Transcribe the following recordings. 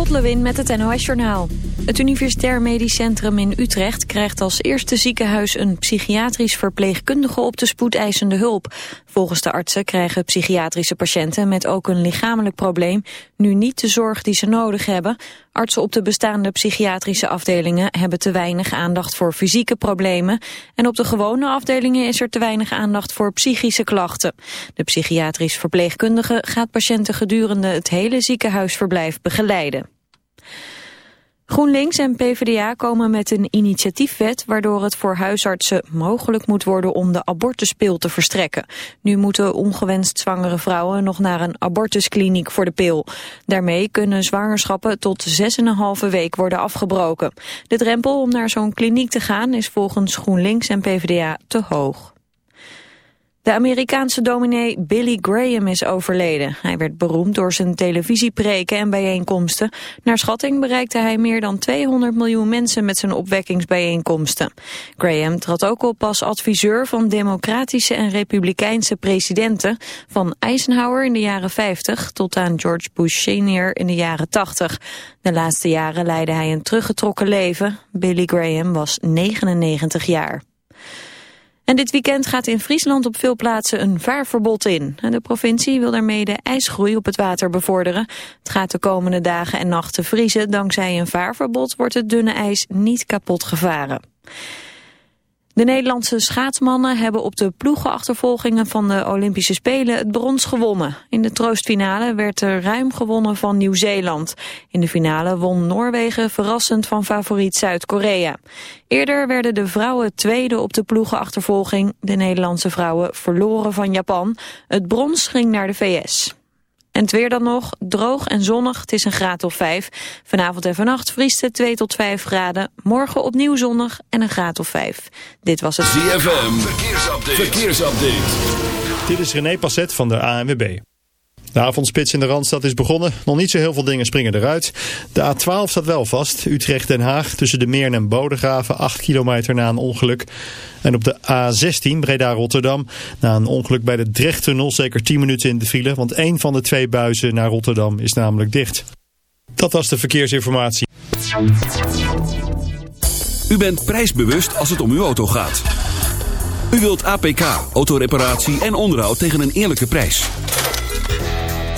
Tot Lewin met het NOS Journaal. Het Universitair Medisch Centrum in Utrecht krijgt als eerste ziekenhuis een psychiatrisch verpleegkundige op de spoedeisende hulp. Volgens de artsen krijgen psychiatrische patiënten met ook een lichamelijk probleem nu niet de zorg die ze nodig hebben. Artsen op de bestaande psychiatrische afdelingen hebben te weinig aandacht voor fysieke problemen. En op de gewone afdelingen is er te weinig aandacht voor psychische klachten. De psychiatrisch verpleegkundige gaat patiënten gedurende het hele ziekenhuisverblijf begeleiden. GroenLinks en PvdA komen met een initiatiefwet waardoor het voor huisartsen mogelijk moet worden om de abortuspil te verstrekken. Nu moeten ongewenst zwangere vrouwen nog naar een abortuskliniek voor de pil. Daarmee kunnen zwangerschappen tot 6,5 week worden afgebroken. De drempel om naar zo'n kliniek te gaan is volgens GroenLinks en PvdA te hoog. De Amerikaanse dominee Billy Graham is overleden. Hij werd beroemd door zijn televisiepreken en bijeenkomsten. Naar schatting bereikte hij meer dan 200 miljoen mensen met zijn opwekkingsbijeenkomsten. Graham trad ook op als adviseur van democratische en republikeinse presidenten... van Eisenhower in de jaren 50 tot aan George Bush senior in de jaren 80. De laatste jaren leidde hij een teruggetrokken leven. Billy Graham was 99 jaar. En dit weekend gaat in Friesland op veel plaatsen een vaarverbod in. De provincie wil daarmee de ijsgroei op het water bevorderen. Het gaat de komende dagen en nachten vriezen. Dankzij een vaarverbod wordt het dunne ijs niet kapot gevaren. De Nederlandse schaatsmannen hebben op de ploegenachtervolgingen van de Olympische Spelen het brons gewonnen. In de troostfinale werd er ruim gewonnen van Nieuw-Zeeland. In de finale won Noorwegen verrassend van favoriet Zuid-Korea. Eerder werden de vrouwen tweede op de ploegenachtervolging. De Nederlandse vrouwen verloren van Japan. Het brons ging naar de VS. En het weer dan nog, droog en zonnig, het is een graad of 5. Vanavond en vannacht vriest het 2 tot 5 graden. Morgen opnieuw zonnig en een graad of 5. Dit was het... ZFM, verkeersupdate. verkeersupdate. Dit is René Passet van de ANWB. De avondspits in de Randstad is begonnen. Nog niet zo heel veel dingen springen eruit. De A12 staat wel vast. Utrecht-Den Haag tussen de Meern en Bodegraven. 8 kilometer na een ongeluk. En op de A16 Breda-Rotterdam. Na een ongeluk bij de Drechttunnel zeker 10 minuten in de file. Want één van de twee buizen naar Rotterdam is namelijk dicht. Dat was de verkeersinformatie. U bent prijsbewust als het om uw auto gaat. U wilt APK, autoreparatie en onderhoud tegen een eerlijke prijs.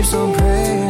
keeps on praying.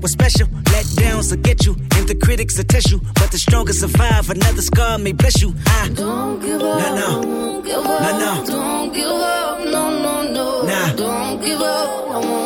was special. Let downs will get you, and the critics will test you. But the strongest survive. Another scar may bless you. I don't give up. Nah, no. Don't give up. Nah, no. Don't give up. No, no, no. Nah. Don't give up. I won't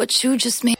What you just made.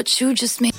what you just made.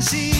see.